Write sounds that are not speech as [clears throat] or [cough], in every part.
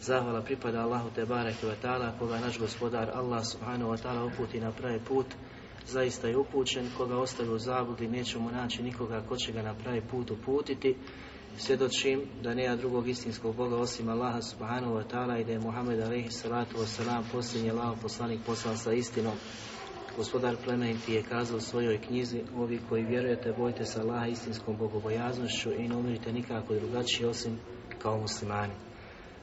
Zahvala pripada Allahu te bareke wa ta'ala, koga naš gospodar Allah subhanahu wa ta'ala uputi na pravi put, zaista je upućen, koga ostavi u zabludi, nećemo naći nikoga ko će ga na pravi put uputiti. Svjedočim da nema drugog istinskog Boga osim Allaha subhanahu wa ta'ala i da je Muhammed alaihi salatu wa salam posljednji Allah poslanik poslan sa istinom. Gospodar plemeniti je kazao u svojoj knjizi, ovi koji vjerujete, bojte se Allaha istinskom bogobojaznošću i ne umirite nikako drugačije osim kao muslimani.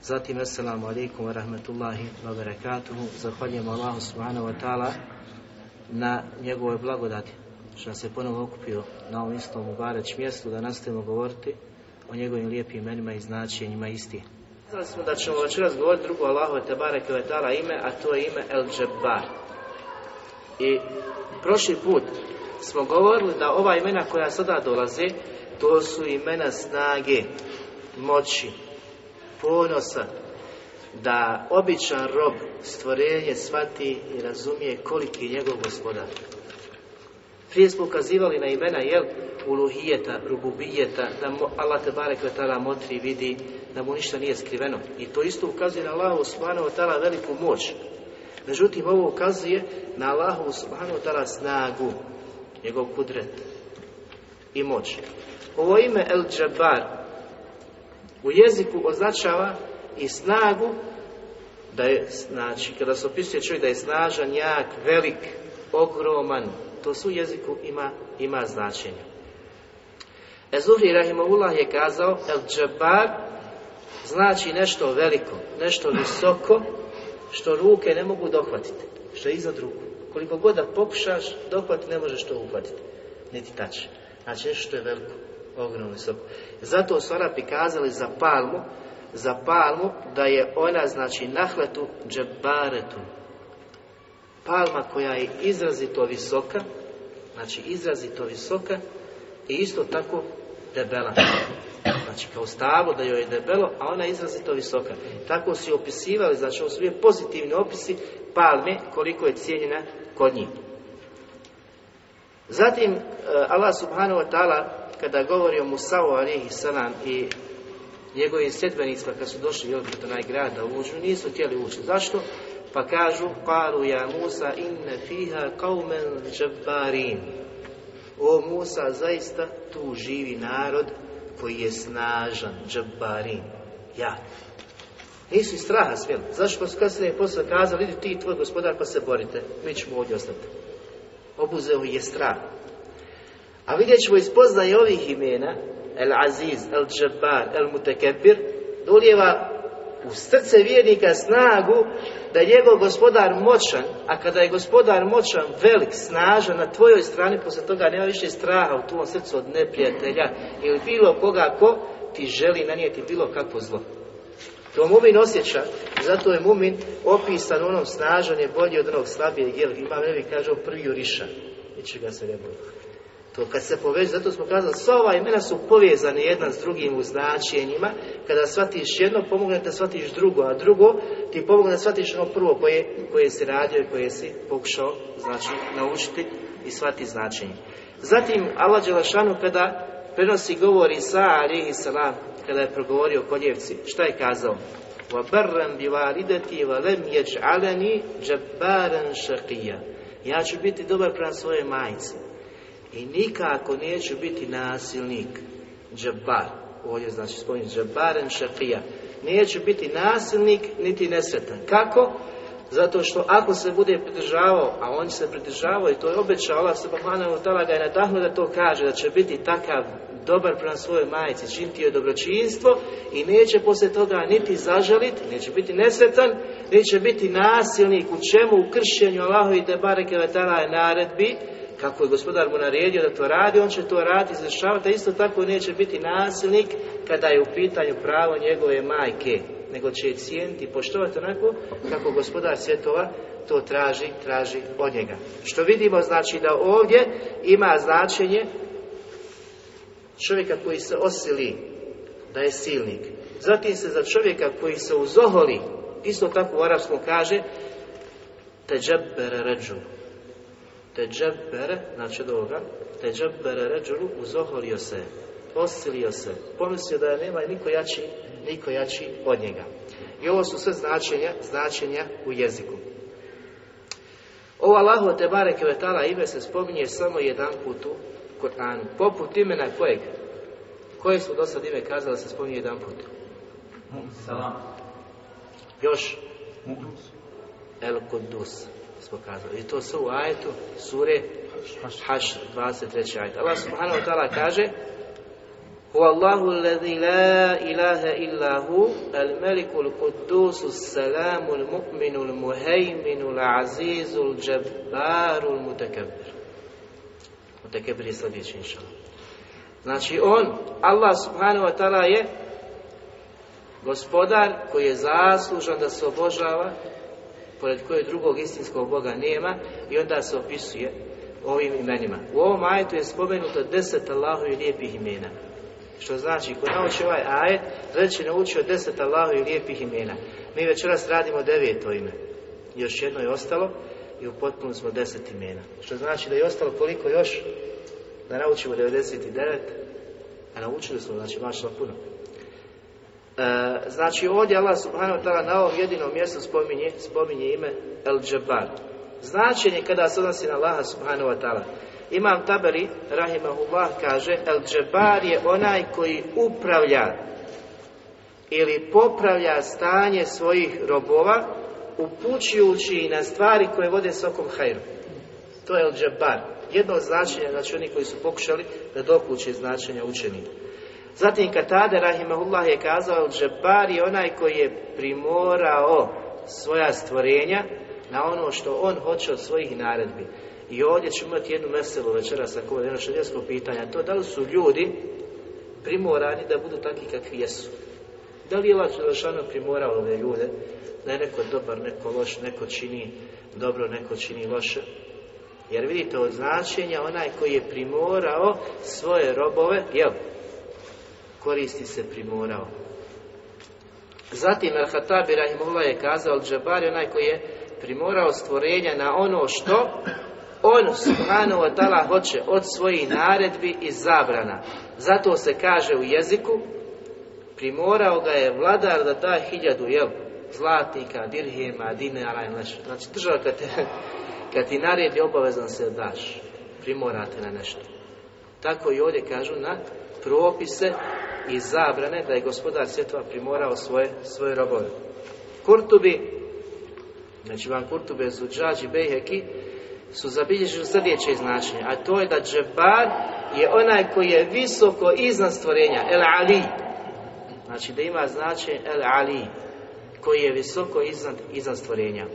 Zatim, assalamu alaikum wa rahmetullahi wa barakatuhu. Zahvaljujem Allahu subhanahu wa ta'ala na njegovoj blagodati što je ponovo okupio na ovom istom ubareć mjestu da nastavimo govoriti o njegovim lijepim imenima i značenjima isti. Znali smo da ćemo večeras govoriti drugo Allahu te bareke ve ta'ala ime, a to je ime El Jabbar. I prošli put smo govorili da ova imena koja sada dolaze, to su imena snage, moći, ponosa da običan rob stvorenje shvati i razumije koliki je njegov gospodar. Prije smo ukazivali na imena jel uluhijeta, rububijeta, da Allah te barek tada motri vidi da mu ništa nije skriveno. I to isto ukazuje na Allahu subhanahu wa ta'ala veliku moć. Međutim, ovo ukazuje na Allahu subhanahu wa ta'ala snagu, njegov kudret i moć. Ovo ime El Jabbar u jeziku označava i snagu da je, znači, kada se opisuje čovjek da je snažan, jak, velik, ogroman, to su jeziku ima, ima značenje. Ezuhri Rahimahullah je kazao, El Džabar znači nešto veliko, nešto visoko, što ruke ne mogu dohvatiti, što je iznad ruku. Koliko god da pokušaš, dohvatiti ne možeš to uhvatiti, niti tači. Znači nešto što je veliko, ogromno visoko. Zato su Arapi kazali za palmu, za palmu da je ona znači nahletu džebaretu. Palma koja je izrazito visoka, znači izrazito visoka i isto tako debela. Znači kao stavo da joj je debelo, a ona je izrazito visoka. Tako su opisivali, znači su bili pozitivni opisi palme koliko je cijenjena kod njih. Zatim Allah subhanahu wa ta'ala kada govori o Musa'u alihi salam i njegovim sedbenicima kad su došli do onaj grad da uđu, nisu htjeli ući. Zašto? Pa kažu, qalu ja Musa inne fiha qaumen džabbarin. O Musa, zaista tu živi narod koji je snažan, džabbarin, jak. Nisu iz straha smjeli. Zašto su kasnije posle kazali, idi ti tvoj gospodar pa se borite, mi ćemo ovdje ostati. Obuzeo je strah. A vidjet ćemo iz poznaje ovih imena, El Aziz, El Džabbar, El Mutekebir, dolijeva u srce vjernika snagu da je njegov gospodar moćan, a kada je gospodar moćan, velik, snažan na tvojoj strani, posle toga nema više straha u tvojom srcu od neprijatelja ili bilo koga ko ti želi nanijeti bilo kakvo zlo. To mumin osjeća, zato je mumin opisan onom snažan je bolji od onog slabijeg, jer ima nevi kaže prvi juriša, ničega se ne boji. To kad se poveže, zato smo kazali, sva ova imena su povezane jedna s drugim u značenjima. Kada shvatiš jedno, pomogne da shvatiš drugo, a drugo ti pomogne da shvatiš ono prvo koje, koje si radio i koje si pokušao znači, naučiti i shvati značenje. Zatim, Allah Đelešanu kada prenosi govori Isa alihi salam kada je progovorio o koljevci. Šta je kazao? وَبَرًّا بِوَالِدَتِي وَلَمْ يَجْعَلَنِي جَبَّارًا شَقِيًّا Ja ću biti dobar prema svoje majice. I nikako neću biti nasilnik. Džabar. Ovdje znači spominje džabaren šakija. Neću biti nasilnik niti nesretan. Kako? Zato što ako se bude pridržavao, a on se pridržavao i to je obećao Allah wa ta'ala ga je nadahnuo da to kaže, da će biti takav dobar prema svojoj majici, činiti joj dobročinstvo i neće poslije toga niti zažaliti, neće biti nesretan, neće biti nasilnik u čemu, u kršenju Allahu i Tebare Kevetala je naredbi, kako je gospodar mu naredio da to radi, on će to raditi, izvršavati, a isto tako neće biti nasilnik kada je u pitanju pravo njegove majke, nego će je cijeniti i poštovati onako kako gospodar svjetova to traži, traži od njega. Što vidimo znači da ovdje ima značenje čovjeka koji se osili da je silnik. Zatim se za čovjeka koji se uzoholi, isto tako u arapskom kaže teđebbere ređu. Teđebbere, znači od ovoga, teđebbere ređulu, uzoholio se, osilio se, pomislio da nema niko jači, niko jači od njega. I ovo su sve značenja, značenja u jeziku. Ovo Allahu te bareke vetala ime se spominje samo jedan put u Kur'anu. Poput imena kojeg? Koje su do sad ime kazali se spominje jedan put? Salam. Još? El Kudus smo kazali. I to su u ajetu sure Haš 23. ajet. Allah subhanahu wa ta'ala kaže Hu Allahu alladhi la ilaha illa hu al-maliku al-quddusu as-salamu al-mu'minu al-muhaiminu al-azizu al-jabbaru al-mutakabbir. Mutakabbir je sljedeći inshallah. Znači on, Allah subhanahu wa ta'ala je gospodar koji je zaslužan da se obožava pored kojeg drugog istinskog Boga nema i onda se opisuje ovim imenima. U ovom ajetu je spomenuto deset Allahu i lijepih imena. Što znači, ko nauči ovaj ajet, već je naučio deset Allahu i lijepih imena. Mi večeras radimo deveto ime. Još jedno je ostalo i u smo deset imena. Što znači da je ostalo koliko još? Da naučimo 99, a naučili smo, znači mašla puno. E, znači ovdje Allah subhanahu wa ta'ala na ovom jedinom mjestu spominje, spominje ime El Džabar. Značenje kada se odnosi na Allaha subhanahu wa ta'ala. Imam Taberi, rahimahullah, kaže El Džabar je onaj koji upravlja ili popravlja stanje svojih robova upućujući na stvari koje vode svakom hajru. To je El Džabar. Jedno od značenja, znači oni koji su pokušali da dokuće značenja učenika. Zatim Katade Rahimahullah je kazao Džabar je onaj koji je primorao svoja stvorenja na ono što on hoće od svojih naredbi. I ovdje ćemo imati jednu meselu večeras ako je jedno šedjesko pitanje, to da li su ljudi primorani da budu takvi kakvi jesu. Da li je Đelešanu primorao ove ljude da je neko dobar, neko loš, neko čini dobro, neko čini loše? Jer vidite od značenja onaj koji je primorao svoje robove, jel? Koristi se primorao. Zatim Al-Hatabi Rahimullah je kazao Al-Džabar onaj koji je primorao stvorenja na ono što on subhanahu wa ta'ala hoće od svojih naredbi i zabrana. Zato se kaže u jeziku primorao ga je vladar da da hiljadu jel, zlatnika, dirhema, dinara i nešto. Znači država kad, te, [laughs] kad ti naredi obavezan se daš, primorate na nešto. Tako i ovdje kažu na propise i zabrane da je gospodar svjetova primorao svoje, svoje robove. Kurtubi, znači van Kurtube, Zuđađi, Bejheki, su zabilježili sljedeće značenje, a to je da džebar je onaj koji je visoko iznad stvorenja, El Ali. Znači da ima značenje El Ali, koji je visoko iznad, iznad stvorenja.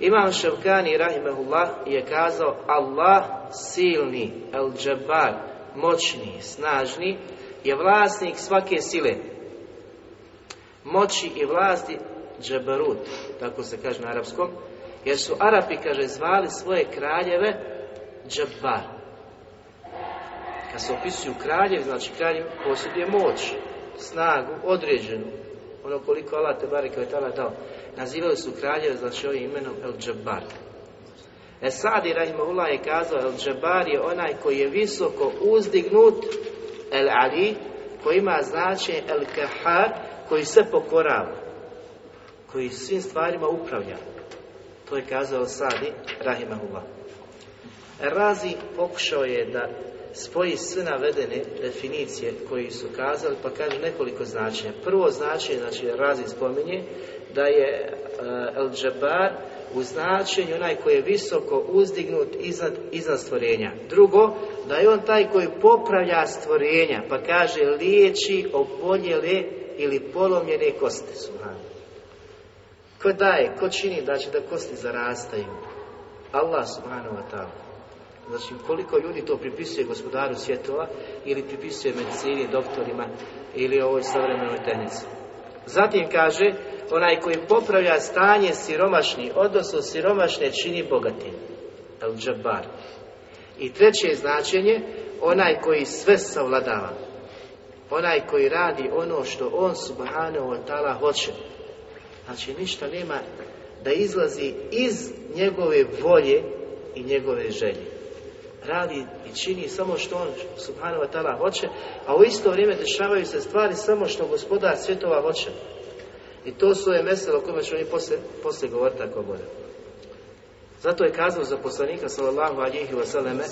Imam Ševkani, rahimahullah, je kazao Allah silni, El Džebar, moćni, snažni, je vlasnik svake sile. Moći i vlasti Džebarut, tako se kaže na arapskom, jer su Arapi, kaže, zvali svoje kraljeve Džabbar. Kad se opisuju kraljevi, znači kraljev posjeduje moć, snagu, određenu, ono koliko Allah te bareke je tada dao. Nazivali su kraljeve, znači ovim imenom El Džabbar. Esadi Rahimahullah je kazao El Džabbar je onaj koji je visoko uzdignut El Ali, koji ima značenje El Kahar, koji se pokorava, koji svim stvarima upravlja. To je kazao Sadi, Rahimahullah. Razi pokušao je da spoji sve navedene definicije koji su kazali, pa kaže nekoliko značenja. Prvo značenje, znači Razi spominje, da je El Džabar u značenju onaj koji je visoko uzdignut iznad, iznad stvorenja. Drugo, da je on taj koji popravlja stvorenja, pa kaže liječi oboljele ili polomljene kosti. Subhanu. Ko daje, ko čini da će da kosti zarastaju? Allah subhanahu wa ta'ala. Znači, koliko ljudi to pripisuje gospodaru svjetova ili pripisuje medicini, doktorima ili ovoj savremenoj tehnici. Zatim kaže, onaj koji popravlja stanje siromašni, odnosno siromašne čini bogatim. El džabar. I treće značenje, onaj koji sve savladava. Onaj koji radi ono što on subhanahu wa ta'ala hoće. Znači ništa nema da izlazi iz njegove volje i njegove želje. Radi i čini samo što on subhanahu wa ta'ala hoće, a u isto vrijeme dešavaju se stvari samo što gospodar svjetova hoće. I to su je meselo o kome ćemo mi poslije, poslije govoriti ako bude. Zato je kazao za poslanika sallallahu alihi vseleme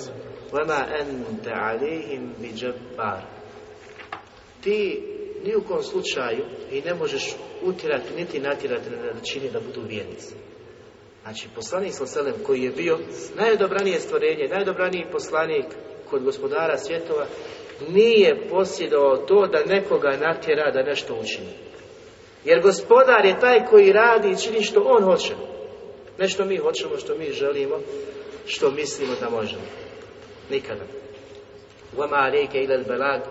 Vama ente alihim bi Ti ni u kom slučaju i ne možeš utjerati niti natjerati na čini da budu vjernici. Znači, poslanik Selem koji je bio najodobranije stvorenje, najodobraniji poslanik kod gospodara svjetova, nije posjedovao to da nekoga natjera da nešto učini. Jer gospodar je taj koji radi i čini što on hoće. Ne što mi hoćemo, što mi želimo, što mislimo da možemo. Nikada. Vama alejke ila belag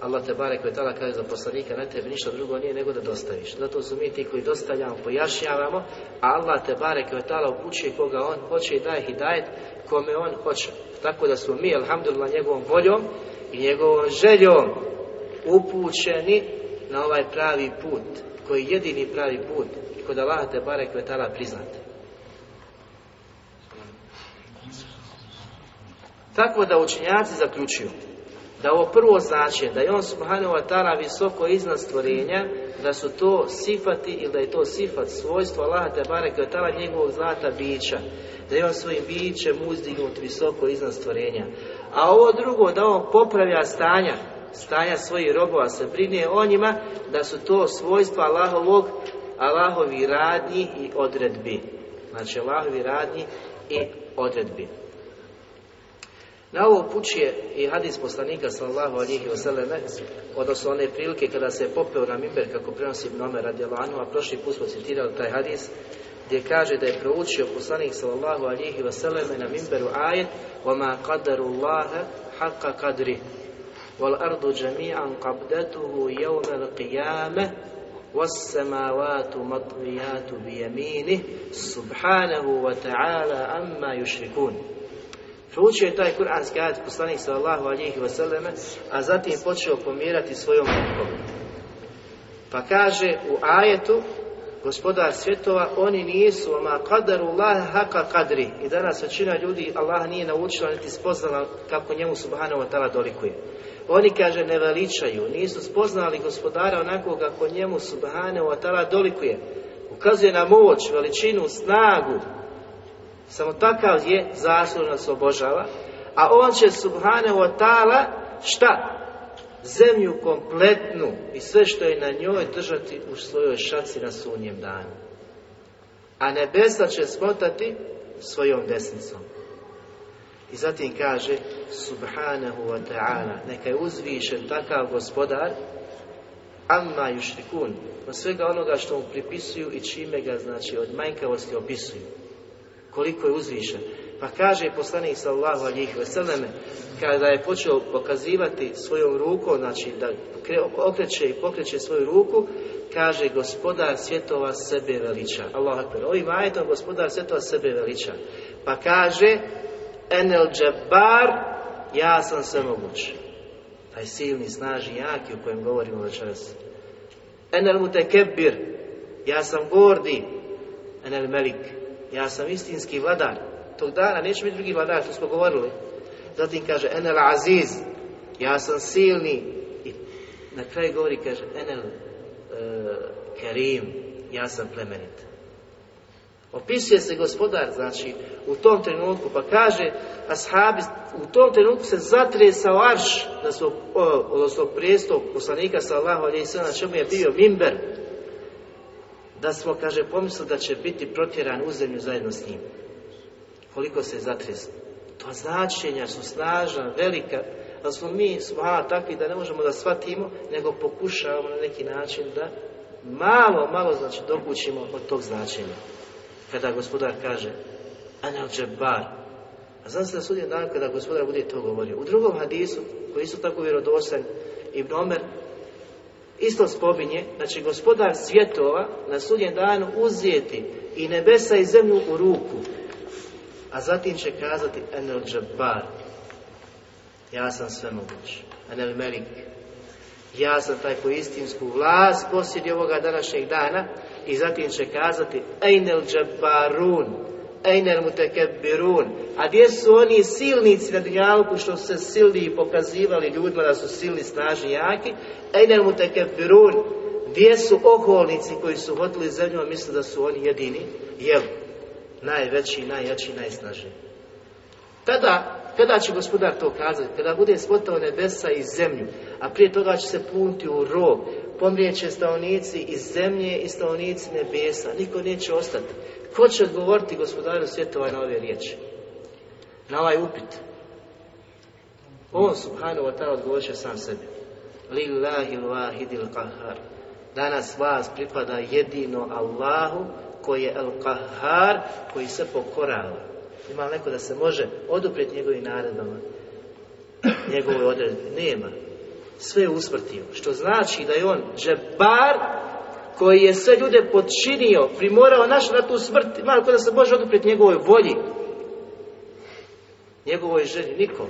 Allah te barek ve tala kaže za poslanika na tebi ništa drugo nije nego da dostaviš. Zato su mi ti koji dostavljamo, pojašnjavamo, a Allah te barek ve tala upućuje koga on hoće i daje hidajet kome on hoće. Tako da smo mi, alhamdulillah, njegovom voljom i njegovom željom upućeni na ovaj pravi put, koji je jedini pravi put kod Allah te barek ve tala Tako da učenjaci zaključuju da ovo prvo znači da je on subhanahu wa ta'ala visoko iznad stvorenja, da su to sifati ili da je to sifat svojstvo Allaha te wa ta'ala njegovog zlata bića, da je on svojim bićem uzdignut visoko iznad stvorenja. A ovo drugo da on popravlja stanja, stanja svojih robova, se brine o njima, da su to svojstva Allahovog, Allahovi radnji i odredbi. Znači Allahovi radnji i odredbi. Na ovo upućuje i hadis poslanika sallallahu alihi wasallame, odnosno one prilike kada se je popeo na mimber kako prenosi Ibn Omer radijalanu, a prošli put smo citirali taj hadis, gdje kaže da je proučio poslanik sallallahu alihi wasallame na mimberu ajet وَمَا قَدَرُ اللَّهَ حَقَّ قَدْرِ وَالْأَرْضُ جَمِيعًا قَبْدَتُهُ يَوْمَ الْقِيَامَةِ وَالسَّمَاوَاتُ مَطْوِيَاتُ بِيَمِينِهِ سُبْحَانَهُ وَتَعَالَى أَمَّا يُشْرِكُونَ Proučio je taj kuranski ajet poslanik sallallahu alihi wasallame, a zatim počeo pomirati svojom rukom. Pa kaže u ajetu, gospodar svjetova, oni nisu, ma kadaru Allah haka kadri. I danas većina ljudi Allah nije naučila niti spoznala kako njemu subhanahu wa ta'ala dolikuje. Oni, kaže, ne veličaju, nisu spoznali gospodara onako kako njemu subhanahu wa ta'ala dolikuje. Ukazuje na moć, veličinu, snagu, samo takav je zaslužno se obožava, a on će subhanahu wa ta'ala šta? Zemlju kompletnu i sve što je na njoj držati u svojoj šaci na sunjem danu. A nebesa će smotati svojom desnicom. I zatim kaže subhanahu wa ta'ala neka je uzvišen takav gospodar amma yušrikun od svega onoga što mu pripisuju i čime ga znači od manjkavosti opisuju koliko je uzvišen. Pa kaže poslanik sallahu alihi vseleme, kada je počeo pokazivati svojom rukom, znači da okreće i pokreće svoju ruku, kaže gospodar svjetova sebe veliča. Allah akbar. Ovim ajetom gospodar svjetova sebe veliča. Pa kaže enel džabar, ja sam sve moguć. Taj silni, snažni, jaki o kojem govorimo večeras. Enel mutekebir, ja sam gordi. Enel melik, ja sam istinski vladar. Tog dana neće biti drugi vladar, to smo govorili. Zatim kaže, enel aziz, ja sam silni. I na kraju govori, kaže, enel e, kerim, ja sam plemenit. Opisuje se gospodar, znači, u tom trenutku, pa kaže, ashabi, u tom trenutku se zatresao arš, da odnosno prijestup poslanika sallahu alaihi sallam, na čemu je bio mimber, da smo, kaže, pomislili da će biti protjeran u zemlju zajedno s njim. Koliko se zatresao. To značenja su snažna, velika, ali smo mi subhana takvi da ne možemo da shvatimo, nego pokušavamo na neki način da malo, malo znači dokućimo od tog značenja. Kada gospodar kaže Anel Džebar, a znam se da sudjem dan kada gospodar bude to govorio. U drugom hadisu, koji isto tako vjerodosan, Ibn Omer isto spominje da će gospodar svjetova na sudnjem danu uzeti i nebesa i zemlju u ruku, a zatim će kazati Enel Džabar, ja sam sve moguć, Enel Melik, ja sam taj koji istinsku vlast posjedi ovoga današnjeg dana. I zatim će kazati Enel Džabarun, Ejner mutekebirun. A gdje su oni silnici na dunjalku što su se silni i pokazivali ljudima da su silni, snažni, jaki? Ejner mutekebirun. Gdje su oholnici koji su hodili zemljom, misle da su oni jedini? Jel? Najveći, najjači, najsnažniji. Tada, kada će gospodar to kazati? Kada bude spotao nebesa i zemlju, a prije toga će se punti u rog, pomrijeće stanovnici iz zemlje i stanovnici nebesa. Niko neće ostati. Ko će odgovoriti gospodaru svjetova na ove riječi? Na ovaj upit. On subhanahu wa ta'ala odgovorit će sam sebi. Lillahi wahidil qahar. Danas vas pripada jedino Allahu koji je al-qahar, koji se pokorava. Ima neko da se može oduprijeti njegovim naredbama, njegovoj odredbi? Nema. Sve je usmrtio. Što znači da je on džebar koji je sve ljude podčinio, primorao naš na tu smrt, ima ko da se može oduprijeti njegovoj volji, njegovoj želji, nikom.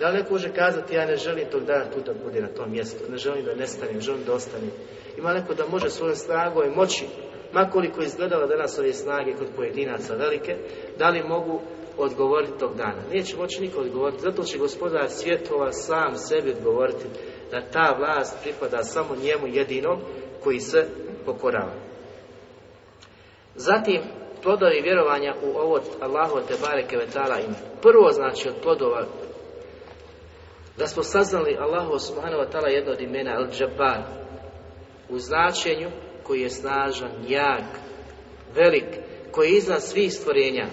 Da li neko može kazati, ja ne želim tog dana tu da bude na tom mjestu, ne želim da nestane, ne želim da ostane. Ima neko da može svojom snagom i moći, makoliko izgledala danas ove snage kod pojedinaca velike, da li mogu odgovoriti tog dana. Neće moći niko odgovoriti, zato će gospodar svjetova sam sebi odgovoriti da ta vlast pripada samo njemu jedinom koji se pokorava. Zatim, plodovi vjerovanja u ovo Allahu te bareke vetala im. Prvo znači od plodova da smo saznali Allahu subhanahu wa ta'ala jedno od imena al džabar u značenju koji je snažan, jak, velik, koji je iznad svih stvorenja.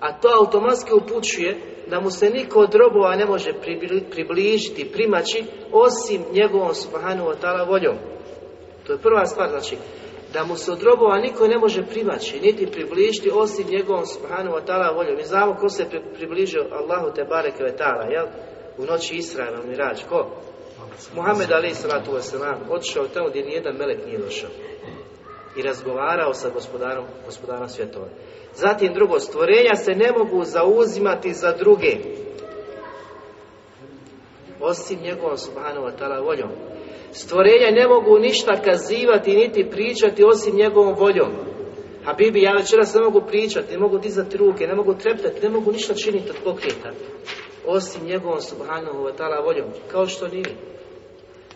A to automatski upućuje da mu se niko od robova ne može približiti, primaći, osim njegovom subhanahu wa ta'ala voljom. To je prva stvar, znači, da mu se od robova niko ne može primaći, niti približiti, osim njegovom subhanahu wa ta'ala voljom. Mi znamo ko se približio Allahu te bareke ve ta'ala, jel? U noći Israela, Mirađ, ko? Muhammed Ali salatu wasalam, otišao tamo gdje nijedan melek nije došao. I razgovarao sa gospodarom, gospodarom svjetova. Zatim drugo, stvorenja se ne mogu zauzimati za druge. Osim njegovom subhanahu wa ta'ala voljom. Stvorenja ne mogu ništa kazivati niti pričati osim njegovom voljom. Habibi, ja večeras ne mogu pričati, ne mogu dizati ruke, ne mogu treptati, ne mogu ništa činiti od pokrijeta. Osim njegovom subhanahu wa ta'ala voljom, kao što nije.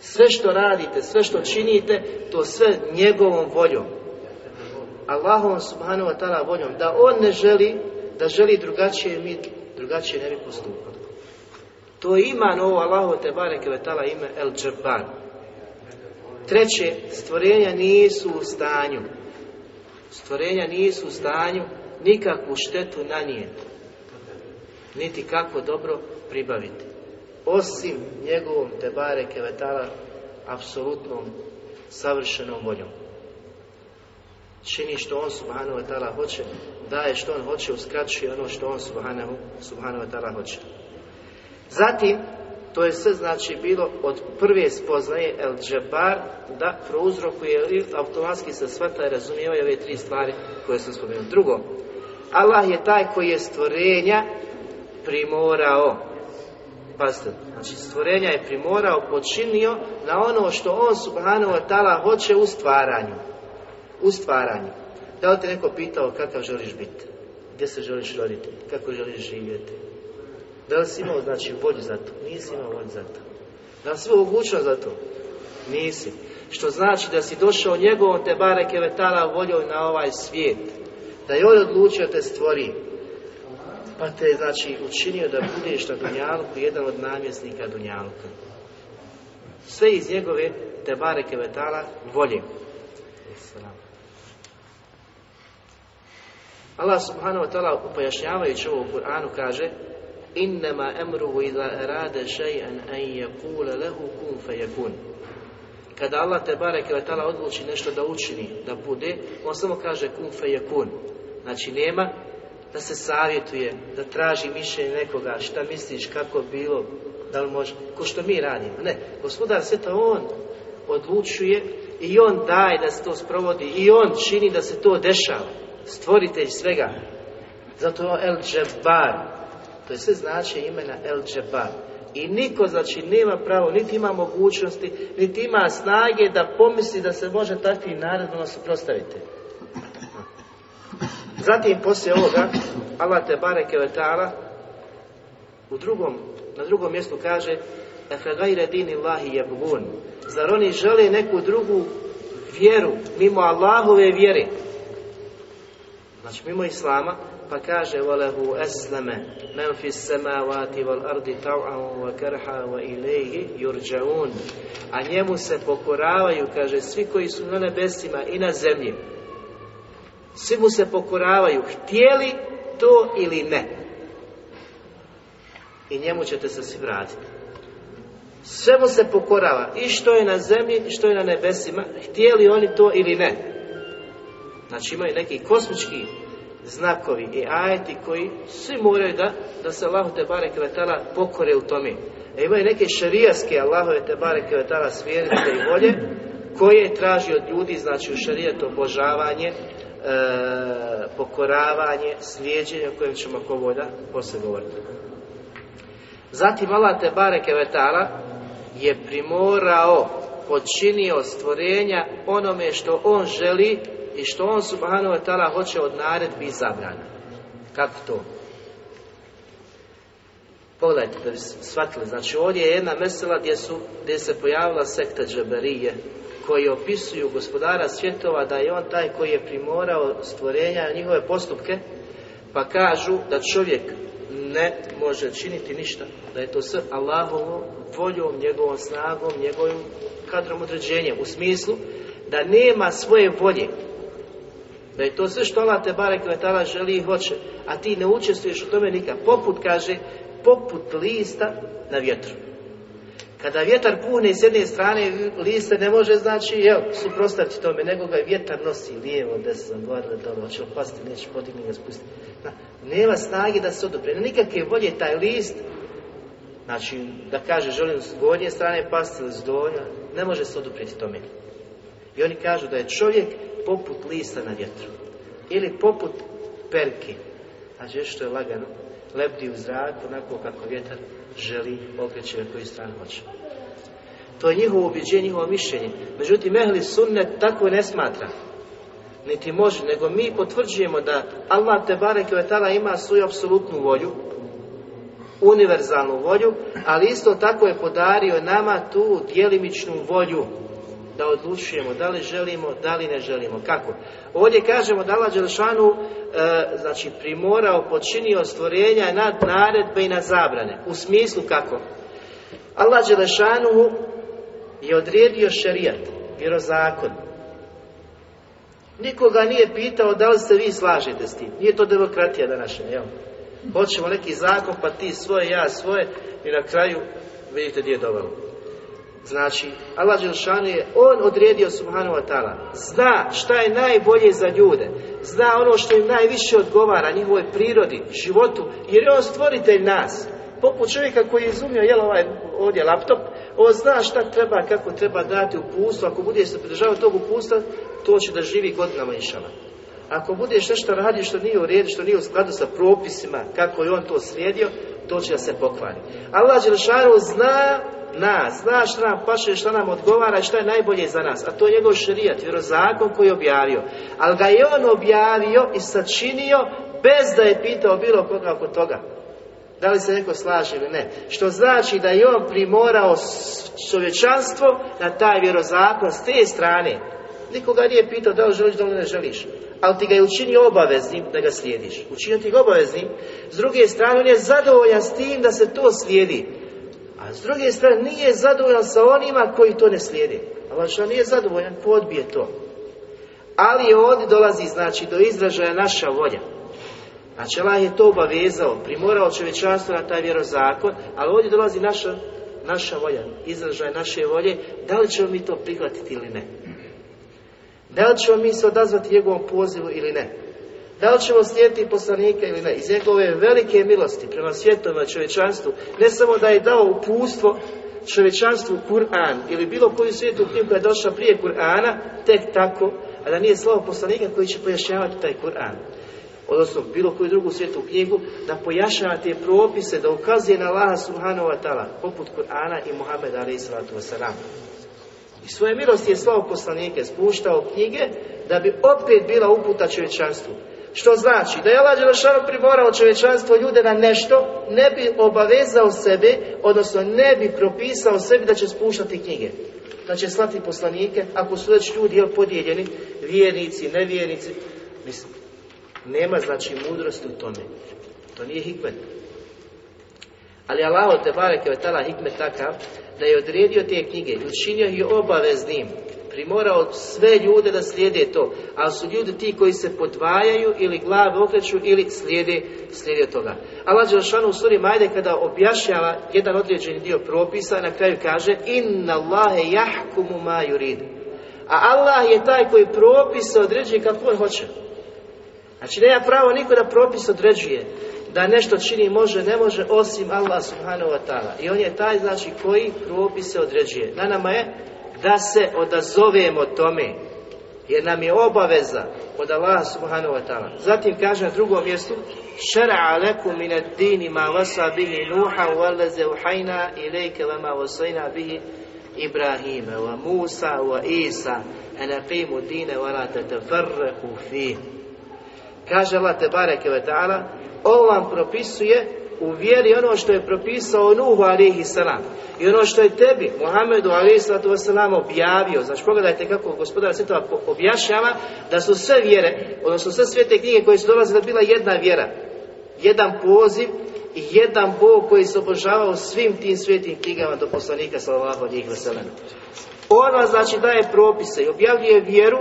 Sve što radite, sve što činite, to sve njegovom voljom. Allahom subhanahu wa ta'ala voljom, da on ne želi, da želi drugačije, mi drugačije ne bi postupali. To je iman ovo Allahu te bareke ime El Džabbar. Treće, stvorenja nisu u stanju. Stvorenja nisu u stanju nikakvu štetu nanijeti. Niti kako dobro pribaviti. Osim njegovom tebare kevetala apsolutnom savršenom voljom. Čini što on subhanahu wa ta'ala hoće, daje što on hoće, uskraćuje ono što on subhanahu, subhanahu wa ta'ala hoće. Zatim, to je sve znači bilo od prve spoznaje El Džabar da prouzrokuje ili automatski se svata i razumijevaju ove tri stvari koje sam spomenuo. Drugo, Allah je taj koji je stvorenja primorao. Pazite, znači stvorenja je primorao, počinio na ono što on subhanahu wa ta'ala hoće u stvaranju. U stvaranju. Da li te neko pitao kakav želiš biti? Gdje se želiš roditi? Kako želiš živjeti? Da li si imao, znači, volju za to? Nisi imao volju za to. Da li si mogućnost za to? Nisi. Što znači da si došao njegovom te bareke vetala voljom na ovaj svijet. Da je on odlučio te stvori. Pa te, znači, učinio da budeš na Dunjalku jedan od namjesnika Dunjalka. Sve iz njegove te bareke vetala volje. Allah subhanahu wa ta'ala pojašnjavajući ovo u Kur'anu kaže Innama emruhu idha arada shay'an an yaqula lahu kun fayakun. Kada Allah te bareke ve ta'ala odluči nešto da učini, da bude, on samo kaže kun fayakun. Znači nema da se savjetuje, da traži mišljenje nekoga, šta misliš, kako bilo, da li može, ko što mi radimo. Ne, gospodar sve to on odlučuje i on daje da se to sprovodi i on čini da se to dešava stvoritelj svega. Zato je El Džebar. To je sve znači imena El Džebar. I niko, znači, nema pravo, niti ima mogućnosti, niti ima snage da pomisli da se može takvim naredbama suprostaviti. Zatim, poslije ovoga, Allah te bareke vetala u drugom, na drugom mjestu kaže Efe gajre dini Allahi jebun. Zar oni žele neku drugu vjeru, mimo Allahove vjere? Znači mimo Islama, pa kaže وَلَهُ أَسْلَمَ مَنْ فِي السَّمَاوَاتِ وَالْأَرْضِ طَوْعًا وَكَرْحًا وَإِلَيْهِ يُرْجَعُونَ A njemu se pokoravaju, kaže, svi koji su na nebesima i na zemlji. Svi mu se pokoravaju, htjeli to ili ne. I njemu ćete se svi vratiti. Sve mu se pokorava, i što je na zemlji, i što je na nebesima, htjeli oni to ili ne. Znači imaju neki kosmički znakovi i ajeti koji svi moraju da, da se Allahu te barek pokore u tome. E imaju neke šarijaske Allahove te barek vetala svijerice i volje koje traži od ljudi, znači u šarijetu obožavanje, e, pokoravanje, slijeđenje o kojem ćemo ako volja poslije govoriti. Zatim Allah te vetala je primorao, počinio stvorenja onome što on želi i što on subhanahu wa ta'ala hoće od naredbi i zabrana. Kako to? Pogledajte da bi shvatili. Znači ovdje je jedna mesela gdje, su, gdje se pojavila sekta džaberije koji opisuju gospodara svjetova da je on taj koji je primorao stvorenja njihove postupke pa kažu da čovjek ne može činiti ništa. Da je to sve Allahovom voljom, njegovom snagom, njegovim kadrom određenjem. U smislu da nema svoje volje da je to sve što Allah te barek vetala želi i hoće, a ti ne učestvuješ u tome nikad. Poput, kaže, poput lista na vjetru. Kada vjetar puhne s jedne strane, liste ne može znači, jel, suprostaviti tome, nego ga vjetar nosi lijevo, desno, gore, dole, hoće opasti, neće podigni ga spustiti. Nema snage da se odupre, nikakve volje taj list, znači, da kaže, želim s gornje strane pasti ili s donja, ne može se oduprijeti tome. I oni kažu da je čovjek poput lista na vjetru. Ili poput perke. Znači što je lagano, lebdi u zraku, onako kako vjetar želi, okreće na koju stranu hoće. To je njihovo ubjeđenje, njihovo mišljenje. Međutim, ehli sunnet tako ne smatra. Niti može, nego mi potvrđujemo da Allah te bareke vetala ima svoju apsolutnu volju, univerzalnu volju, ali isto tako je podario nama tu djelimičnu volju da odlučujemo da li želimo, da li ne želimo. Kako? Ovdje kažemo da Allah Đelšanu e, znači primorao, počinio stvorenja nad naredbe i na zabrane. U smislu kako? Allah Đelšanu je odredio šerijat, vjerozakon. Nikoga nije pitao da li se vi slažete s tim. Nije to demokratija današnja, jel? Hoćemo neki zakon, pa ti svoje, ja svoje i na kraju vidite gdje je dovelo. Znači, Allah Đelšanu je On odredio Subhanahu wa ta'ala. Zna šta je najbolje za ljude. Zna ono što im najviše odgovara njihovoj prirodi, životu, jer je On stvoritelj nas. Poput čovjeka koji je izumio, jel ovaj ovdje laptop, on zna šta treba, kako treba dati upustvo. Ako bude se pridržavao tog upustva, to će da živi godinama inšala. Ako budeš nešto radio što nije u redu, što nije u skladu sa propisima, kako je on to slijedio, to će da se pokvari. Allah Đelšanu zna nas, zna šta nam paše, šta nam odgovara i šta je najbolje za nas. A to je njegov šerijat, vjerozakon koji je objavio. Ali ga je on objavio i sačinio bez da je pitao bilo koga oko toga. Da li se neko slaže ili ne? Što znači da je on primorao čovječanstvo na taj vjerozakon s te strane. Nikoga nije pitao da li želiš, da li ne želiš. Ali ti ga je učinio obaveznim da ga slijediš. Učinio ti ga obaveznim. S druge strane, on je zadovoljan s tim da se to slijedi. A s druge strane, nije zadovoljan sa onima koji to ne slijedi. Ali što nije zadovoljan, ko odbije to. Ali ovdje dolazi, znači, do izražaja naša volja. Znači, Allah je to obavezao, primorao čovječanstvo na taj vjerozakon, ali ovdje dolazi naša, naša volja, izražaj naše volje, da li ćemo mi to prihvatiti ili ne. Da li ćemo mi se odazvati njegovom pozivu ili ne. Da li ćemo slijediti poslanika ili ne. Iz njegove velike milosti prema svijetovima čovječanstvu, ne samo da je dao upustvo čovječanstvu Kur'an ili bilo koju svijetu knjigu koja je došla prije Kur'ana, tek tako, a da nije slovo poslanika koji će pojašnjavati taj Kur'an odnosno bilo koju drugu svijetu knjigu, da pojašnjava te propise, da ukazuje na Allaha subhanahu wa ta'ala, poput Kur'ana i Muhammeda alaih wasalam. I svoje milosti je slao poslanike, spuštao knjige, da bi opet bila uputa čovječanstvu. Što znači, da je Allah Đelešanu primorao čovječanstvo ljude na nešto, ne bi obavezao sebe, odnosno ne bi propisao sebi da će spuštati knjige. Da će slati poslanike, ako su već ljudi podijeljeni, vjernici, nevjernici, mislim, nema znači mudrosti u tome. To nije hikmet. Ali Allah te bareke tala hikmet takav da je odredio te knjige i učinio ih obaveznim. Primorao sve ljude da slijede to, ali su ljudi ti koji se podvajaju ili glave okreću ili slijede, slijede toga. Allah Đelšanu u suri Majde kada objašnjava jedan određeni dio propisa, na kraju kaže Inna Allahe jahkumu ma yurid. A Allah je taj koji propise određuje kako on hoće. Znači nema pravo niko da propis određuje da nešto čini može, ne može, osim Allah subhanahu wa ta'ala. I on je taj, znači, koji propise određuje. Na nama je da se odazovemo tome, jer nam je obaveza od Allah subhanahu wa ta'ala. Zatim kaže na drugom mjestu Šara'a lekum min ad-dini ma wasa bihi Nuha wallaze uhajna ilajke wa ma wasajna bihi Ibrahima wa Musa wa Isa an aqimu dine wa la tatafarraku fih Kaže Allah te bareke ve ta'ala, ovo vam propisuje u vjeri ono što je propisao Nuhu alihi salam. I ono što je tebi, Muhammedu alihi salatu wasalam, objavio. Znači pogledajte kako gospodar svjetova objašnjava da su sve vjere, odnosno sve svete knjige koje su dolazile bila jedna vjera. Jedan poziv i jedan Bog koji se obožavao svim tim svetim knjigama do poslanika sallallahu alihi wasalam. Ona znači daje propise i objavljuje vjeru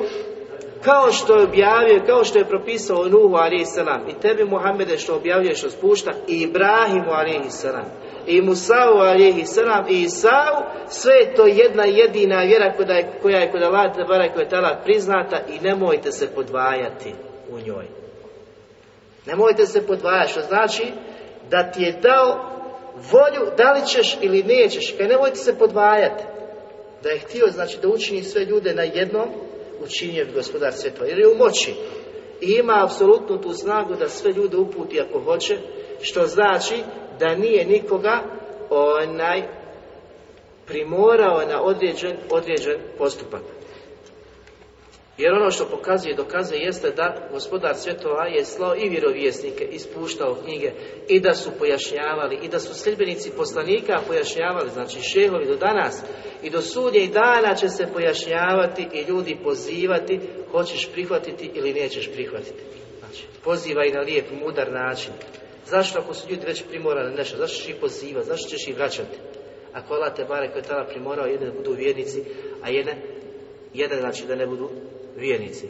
kao što je objavio, kao što je propisao Nuhu a.s. i tebi Muhammede što objavljuje što spušta i Ibrahimu a.s. i Musa'u a.s. i Isau, sve je to jedna jedina vjera koja je, koja je kod Allah tala priznata i nemojte se podvajati u njoj. Nemojte se podvajati, što znači da ti je dao volju da li ćeš ili nećeš, kaj nemojte se podvajati. Da je htio, znači, da učini sve ljude na jednom, učinio bi gospodar svjetova, jer je u moći. I ima apsolutnu tu snagu da sve ljude uputi ako hoće, što znači da nije nikoga onaj primorao na određen, određen postupak. Jer ono što pokazuje i dokazuje jeste da gospodar svjetova je slao i vjerovjesnike, ispuštao knjige i da su pojašnjavali i da su sljedbenici poslanika pojašnjavali, znači šehovi do danas i do i dana će se pojašnjavati i ljudi pozivati hoćeš prihvatiti ili nećeš prihvatiti. Znači, pozivaj na lijep, mudar način. Zašto ako su ljudi već primorani nešto, zašto ćeš ih pozivati, zašto ćeš ih vraćati? Ako Allah te koje je tada primorao, jedan budu vjernici, a jedan, jedan znači da ne budu vjernici.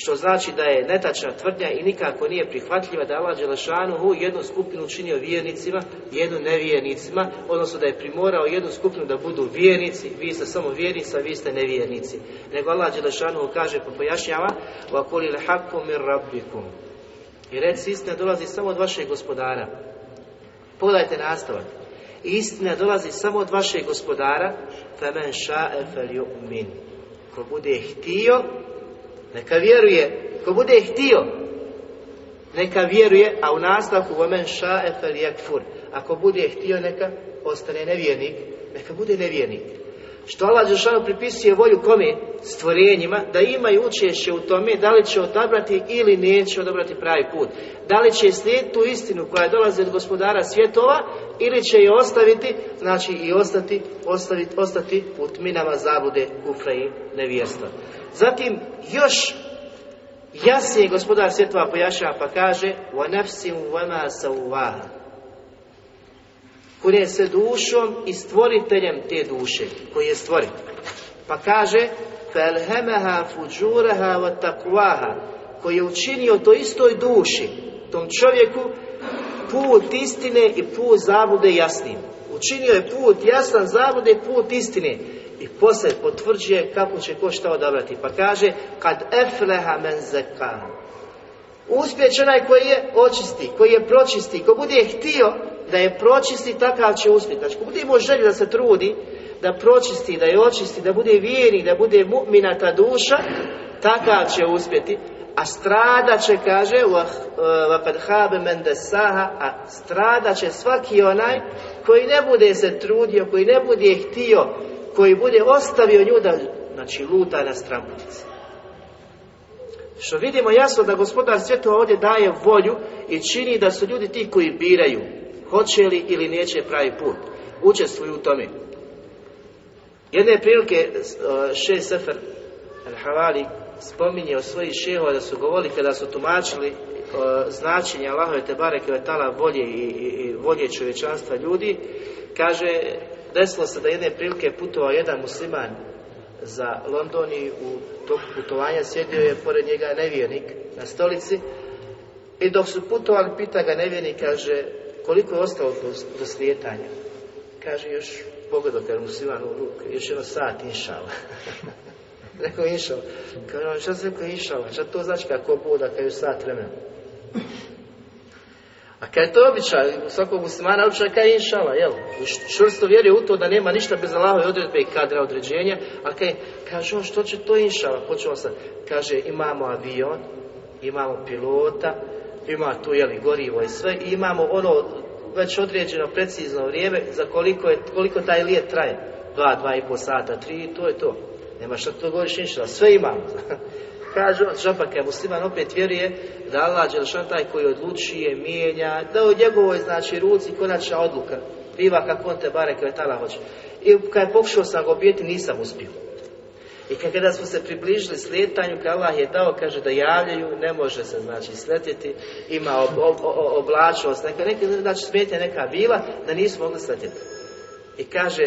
Što znači da je netačna tvrdnja i nikako nije prihvatljiva da Allah Đelešanuhu jednu skupinu činio vjernicima, jednu nevjernicima, odnosno da je primorao jednu skupinu da budu vjernici, vi ste samo vjernici, a vi ste nevjernici. Nego Allah Đelešanuhu kaže, pa pojašnjava, وَقُلِ الْحَقُّ مِنْ رَبِّكُمْ I reci, istina dolazi samo od vašeg gospodara. Pogledajte nastavak. Istina dolazi samo od vašeg gospodara, فَمَنْ شَاءَ فَلْيُؤْمِنُ Ko bude htio, neka vjeruje, ko bude htio, neka vjeruje, a u nastavku vomen ša'e fel Ako bude htio, neka ostane nevjernik, neka bude nevjernik. Što Allah Đelšanu pripisuje volju kome? Stvorenjima, da imaju učešće u tome da li će odabrati ili neće odabrati pravi put. Da li će slijediti tu istinu koja dolazi od gospodara svjetova ili će je ostaviti, znači i ostati, ostaviti, ostati u tminama zabude, kufra i nevjerstva. Zatim, još jasnije gospodar svjetova pojašnjava pa kaže وَنَفْسِمْ وَمَا سَوْوَاهَا bude se dušom i stvoriteljem te duše koji je stvorio. Pa kaže koji je učinio to istoj duši, tom čovjeku, put istine i put zabude jasnim. Učinio je put jasan zabude put istine. I poslije potvrđuje kako će ko šta odabrati. Pa kaže, kad efleha men zeka. Uspjeć onaj koji je očisti, koji je pročisti, ko bude htio da je pročisti, takav će uspjeti. Znači, bude imao želju da se trudi, da pročisti, da je očisti, da bude vjerni, da bude mu'mina ta duša, takav će uspjeti. A strada će, kaže, a strada će svaki onaj koji ne bude se trudio, koji ne bude htio, koji bude ostavio nju da, znači, luta na stramputici. Što vidimo jasno da gospodar svjetova ovdje daje volju i čini da su ljudi ti koji biraju hoće li ili neće pravi put. Učestvuju u tome. Jedne prilike šest sefer al-Havali spominje o svojih šehova da su govorili kada su tumačili značenje Allahove te bareke volje i, i, volje čovječanstva ljudi, kaže desilo se da jedne prilike putovao jedan musliman za London i u toku putovanja sjedio je pored njega nevjernik na stolici i dok su putovali pita ga nevjernik, kaže koliko je ostalo do, do slijetanja? Kaže još pogledao kad musliman u ruku, još jedno sat inšala. [laughs] rekao inšala. Kaže, šta se rekao inšala? Šta to znači kako boda kad je sat vremena? A kad je to običaj, svakog muslimana običaj kaj je inšala, jel? Čvrsto vjeruje u to da nema ništa bez Allahove odredbe i kadra određenja, a kaj, kaže on što će to inšala? Počeo sam, kaže imamo avion, imamo pilota, ima tu jeli gorivo i sve, i imamo ono već određeno precizno vrijeme za koliko, je, koliko taj lijet traje. Dva, dva i pol sata, tri, to je to. Nema što to govoriš inšala, sve imamo. [laughs] Kaže on, žabaka musliman opet vjeruje da Allah Đelšan taj koji odlučuje, mijenja, da u njegovoj znači ruci konačna odluka biva kako on te bare kvetala hoće. I kad je pokušao sam ga obijeti, nisam uspio. I kada smo se približili slijetanju, kad Allah je dao, kaže da javljaju, ne može se znači sletjeti, ima ob, ob, ob, oblačnost, neka, neka, znači smetnja neka bila, da nismo mogli sletjeti. I kaže,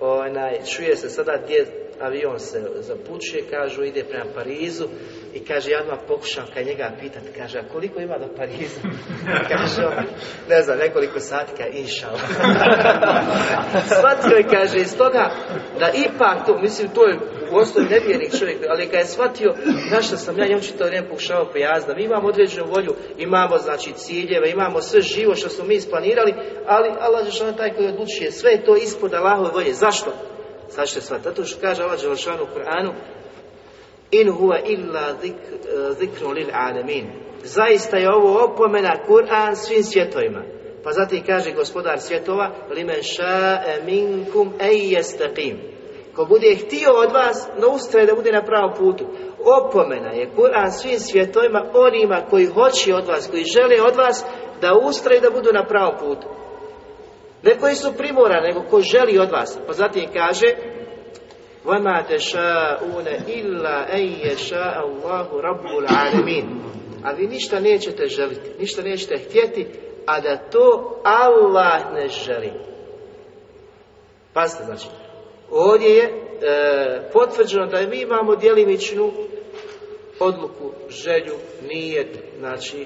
onaj, čuje se sada gdje avion se zapučuje, kažu ide prema Parizu i kaže ja odmah pokušam kad njega pitati, kaže a koliko ima do Pariza? [laughs] kaže on, ne znam, nekoliko sati, kaže inšao. [laughs] shvatio je, kaže, iz toga da ipak to, mislim, to je u osnovi nevjernik čovjek, ali kad je shvatio na što sam ja njemu to vrijeme pokušavao pojasniti, da mi imamo određenu volju, imamo znači ciljeve, imamo sve živo što smo mi isplanirali, ali Allah je taj koji odlučuje, sve je to ispod Allahove volje. Zašto? Zašto sva? Zato što kaže Allah Đelšanu u Kur'anu In huwa illa zikru lil alamin. Zaista je ovo opomena Kur'an svim svjetovima. Pa zatim kaže gospodar svjetova limen ša'e minkum ej. Ko bude htio od vas, no ustraje da bude na pravom putu. Opomena je Kur'an svim svjetovima onima koji hoće od vas, koji žele od vas da ustraje da budu na pravom putu. Ne koji su primorani, nego ko želi od vas. Pa zatim kaže وَمَا تَشَاءُونَ إِلَّا أَنْ يَشَاءَ اللَّهُ رَبُّ الْعَالَمِينَ A vi ništa nećete želiti, ništa nećete htjeti, a da to Allah ne želi. Pazite, znači, ovdje je e, potvrđeno da mi imamo djelimičnu odluku, želju, nijet, znači,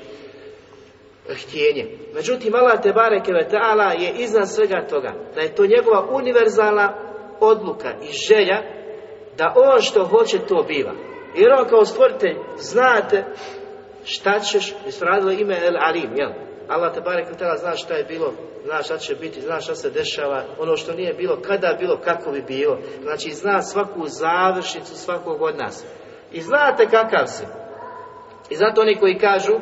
htjenje. Međutim, Allah te bareke je iznad svega toga, da je to njegova univerzalna odluka i želja da on što hoće to biva. Jer on kao stvoritelj znate šta ćeš, mi ime El Alim, jel? Allah te barek zna šta je bilo, zna šta će biti, zna šta se dešava, ono što nije bilo, kada bilo, kako bi bilo. Znači zna svaku završnicu svakog od nas. I znate kakav si. I zato oni koji kažu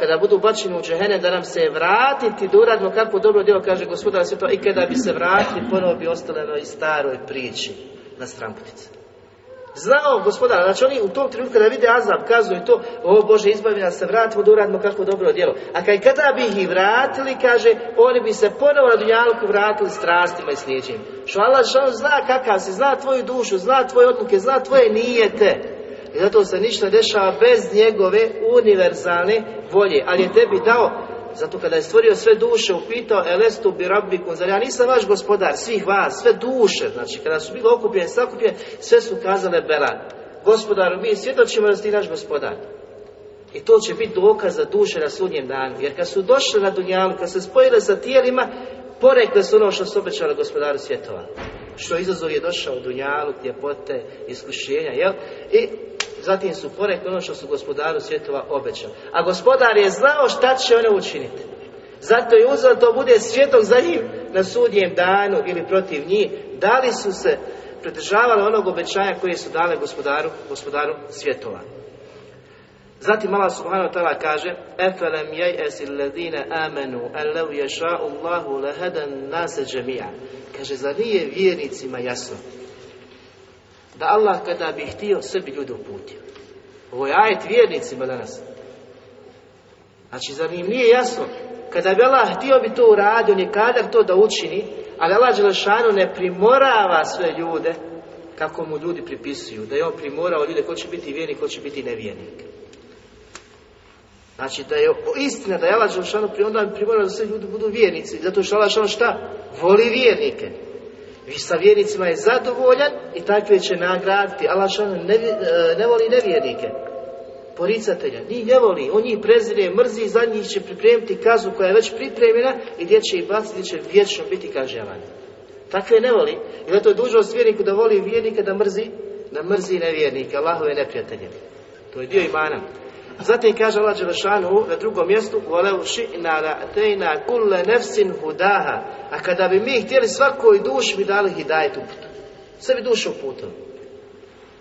kada budu bačeni u džehene, da nam se vratiti, da uradimo kako dobro djelo, kaže gospodar to i kada bi se vratili, ponovo bi ostale na staroj priči na stramputice. Znao gospodar, znači oni u tom trenutku kada vide azab, kazuju to, o Bože izbavi nas se vratimo da uradimo kako dobro djelo. A kaj kada bi ih vratili, kaže, oni bi se ponovo na dunjalku vratili strastima i slijeđenjem. Što Allah zna kakav si, zna tvoju dušu, zna tvoje odluke, zna tvoje nijete. I zato se ništa dešava bez njegove univerzalne volje. Ali je tebi dao, zato kada je stvorio sve duše, upitao Elestu bi rabbikum, zar ja nisam vaš gospodar, svih vas, sve duše, znači kada su bili okupljeni, sakupljeni, sve su kazale Bela. Gospodaru, mi svjetočimo da si naš gospodar. I to će biti dokaz za duše na sudnjem danu. Jer kad su došli na Dunjalu, kad se spojile sa tijelima, porekle su ono što su obećali gospodaru svjetova. Što izazov je došao u Dunjalu, ljepote, iskušenja, jel? I Zatim su porekli ono što su gospodaru svjetova obećali. A gospodar je znao šta će one učiniti. Zato je uzeo to bude svjetok za njih na sudnjem danu ili protiv njih. Da li su se pridržavali onog obećanja koje su dale gospodaru, gospodaru svjetova. Zatim Allah subhanahu wa ta'ala kaže Efelem jaj'esi ladine amenu an lev ješa'u Allahu lehedan nase džemija. Kaže, zar nije vjernicima jasno da Allah kada bi htio sve bi ljudi uputio. Ovo je ajet vjernicima danas. Znači, zar im nije jasno? Kada bi Allah htio bi to uradio, ni kadar to da učini, ali Allah Đelešanu ne primorava sve ljude kako mu ljudi pripisuju. Da je on primorao ljude ko će biti vjernik, ko će biti nevjernik. Znači da je istina da je Allah Đelešanu onda primorao da sve ljudi budu vjernici. Zato što Allah šta? Voli vjernike. Vi sa vjernicima je zadovoljan i takve će nagraditi. Allah ne, e, ne voli nevjernike, poricatelja. Njih ne voli, on njih prezire, mrzi, za njih će pripremiti kazu koja je već pripremljena i gdje će ih baciti, gdje će vječno biti kažnjavani. Takve ne voli. I zato je dužnost vjerniku da voli vjernike, da mrzi, da mrzi nevjernike, Allahove neprijatelje. To je dio imana. Zatim kaže Allah Đelešanu na drugom mjestu hudaha. A kada bi mi htjeli svakoj duši bi dali hidajet put, Sve bi dušo putu.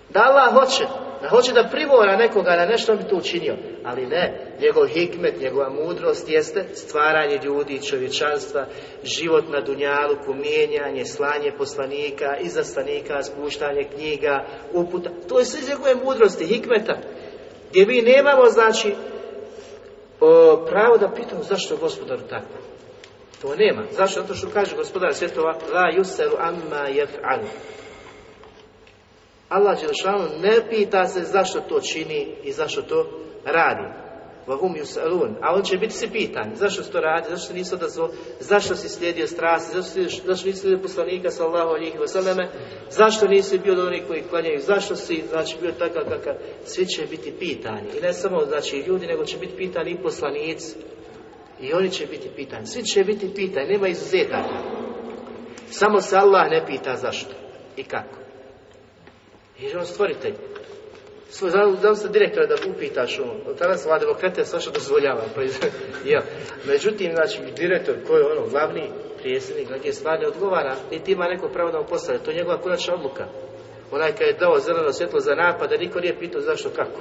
Da Allah hoće Da hoće da privora nekoga na nešto bi to učinio. Ali ne, njegov hikmet, njegova mudrost jeste stvaranje ljudi, čovječanstva Život na dunjalu, kumijenjanje, slanje poslanika, izastanika, spuštanje knjiga, uputa. To je sve iz njegove mudrosti, hikmeta. Gdje mi nemamo, znači, o, pravo da pitamo zašto je gospodaru tako. To nema. Zašto? Zato što kaže gospodar svjetova La yuseru amma jef'alu. Allah ne pita se zašto to čini i zašto to radi. Vahum yusalun. A on će biti se pitan. Zašto si to radi? Zašto se nisi odazvao? Zašto si slijedio strasti? Zašto, si, zašto nisi slijedio poslanika sallahu alihi? Zašto nisi bio od onih koji klanjaju? Zašto si znači, bio takav kakav? Svi će biti pitani. I ne samo znači ljudi, nego će biti pitani i poslanici. I oni će biti pitani. Svi će biti pitani. Nema izuzetaka. Samo se Allah ne pita zašto i kako. Jer on stvoritelj svoj se direktora da upitaš ono, tada sva demokratija što dozvoljava. Pa [laughs] ja. Međutim, znači, direktor koji je ono, glavni prijesednik, neke stvari odgovara, niti ima neko pravo da mu postavlja, to je njegova konačna odluka. Onaj kad je dao zeleno svjetlo za napad, da niko nije pitao zašto kako.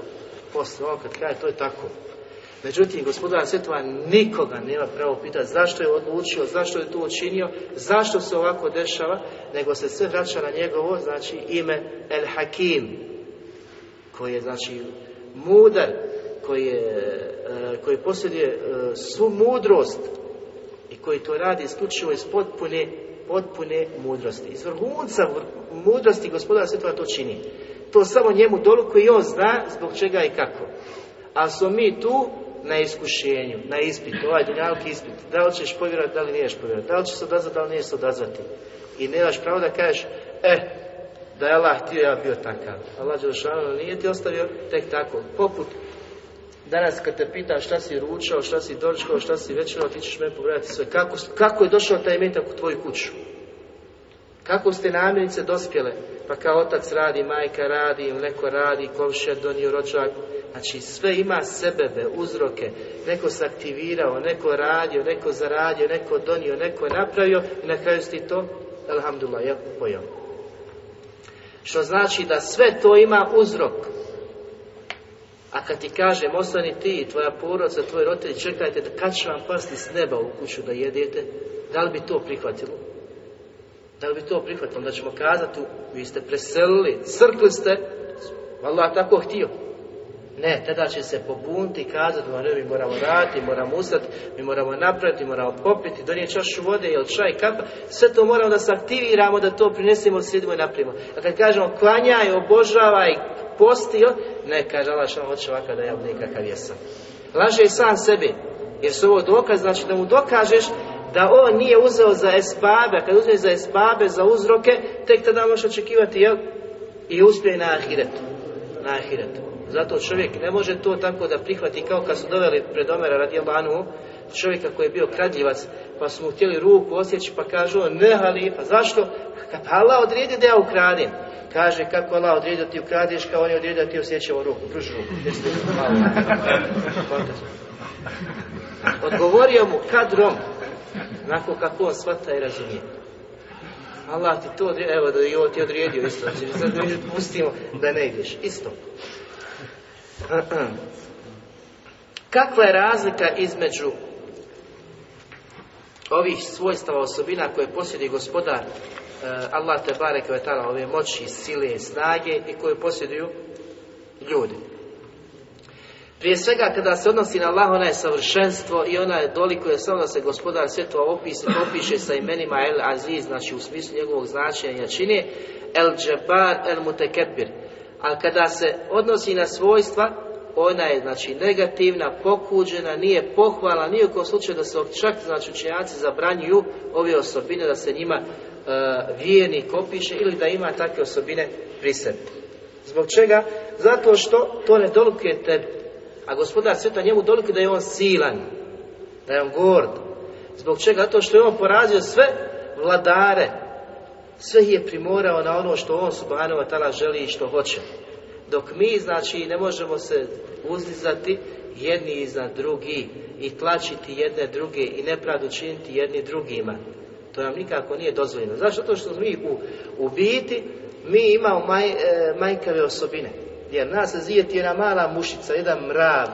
Posle, on kad kaže, to je tako. Međutim, gospodar svjetova nikoga nema pravo pitati zašto je odlučio, zašto je to učinio, zašto se ovako dešava, nego se sve vraća na njegovo, znači ime El Hakim, koji je znači mudar, koji, je, e, koji posjeduje e, svu mudrost i koji to radi isključivo iz potpune, potpune mudrosti. Iz vrhunca mudrosti gospodara svjetova to čini. To samo njemu dolu koji on zna zbog čega i kako. A smo mi tu na iskušenju, na ispitu, ovaj dunjalki ispit. Da li ćeš povjerovati, da li niješ povjerovati, da li ćeš se odazvati, da li niješ se odazvati. I nemaš pravo da kažeš, e, da je Allah htio ja bio takav. Allah Đelšanu nije ti ostavio tek tako. Poput danas kad te pita šta si ručao, šta si dočkao, šta si večerao, ti ćeš me pogledati sve. Kako, kako je došao taj metak u tvoju kuću? Kako ste namirnice dospjele? Pa kao otac radi, majka radi, neko radi, komšija donio rođak. Znači sve ima sebebe, uzroke. Neko se aktivirao, neko radio, neko zaradio, neko donio, neko napravio i na kraju si to, alhamdulillah, ja što znači da sve to ima uzrok. A kad ti kažem, ostani ti, tvoja porodca, tvoj roditelj, čekajte da kad će vam pasti s neba u kuću da jedete, da li bi to prihvatilo? Da li bi to prihvatilo? Da ćemo kazati, vi ste preselili, crkli ste, Allah tako htio. Ne, tada će se pobuniti i kazati, mi moramo raditi, moramo ustati, mi moramo napraviti, moramo popiti, donijeti čašu vode ili čaj, kapa, sve to moramo da se aktiviramo, da to prinesemo, slijedimo i napravimo. A kad kažemo klanjaj, obožavaj, postio, ne, kaže Allah što hoće ovakav da ja budem kakav jesam. Laže i sam sebi, jer su ovo dokaz, znači da mu dokažeš da on nije uzeo za esbabe, a kad uzme za esbabe, za uzroke, tek tada možeš očekivati, jel? I uspije na ahiretu. Na ahiretu. Zato čovjek ne može to tako da prihvati kao kad su doveli pred Omera radi Albanu, čovjeka koji je bio kradljivac, pa su mu htjeli ruku osjeći, pa kažu on, ne halifa, zašto? Kad Allah odredi da ja ukradim. Kaže, kako Allah odredio ti ukradiš, kao on je odredio da ti osjećamo ruku, pruži ruku. Odgovorio mu kadrom, onako kako on shvata i razumije. Allah ti to odredio, evo da i ovo ti odredio isto, znači sad pustimo da ne ideš, isto. [clears throat] Kakva je razlika između ovih svojstava osobina koje posjeduje gospodar Allah te barek ove moći, sile, snage i koje posjeduju ljudi. Prije svega kada se odnosi na Allah, ona je savršenstvo i ona je doliko je samo da se gospodar svjetova opise, opiše sa imenima El Aziz, znači u smislu njegovog značenja jačine, El Džabar, El Mutekebir. A kada se odnosi na svojstva, ona je znači negativna, pokuđena, nije pohvala, nije u slučaju da se čak znači učenjaci zabranjuju ove osobine da se njima uh, vijenik opiše ili da ima takve osobine pri sebi. Zbog čega? Zato što to ne dolikuje tebi. A gospodar sveta njemu dolikuje da je on silan, da je on gord. Zbog čega? Zato što je on porazio sve vladare, sve je primorao na ono što on subhanahu wa ta'ala želi i što hoće. Dok mi, znači, ne možemo se uzdizati jedni iznad drugi i tlačiti jedne druge i nepravdu činiti jedni drugima. To nam nikako nije dozvoljeno. Zašto? Zato što mi u, u biti, mi imamo maj, e, manjkave osobine. Jer nas zijeti jedna mala mušica, jedan mrav,